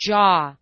jaw.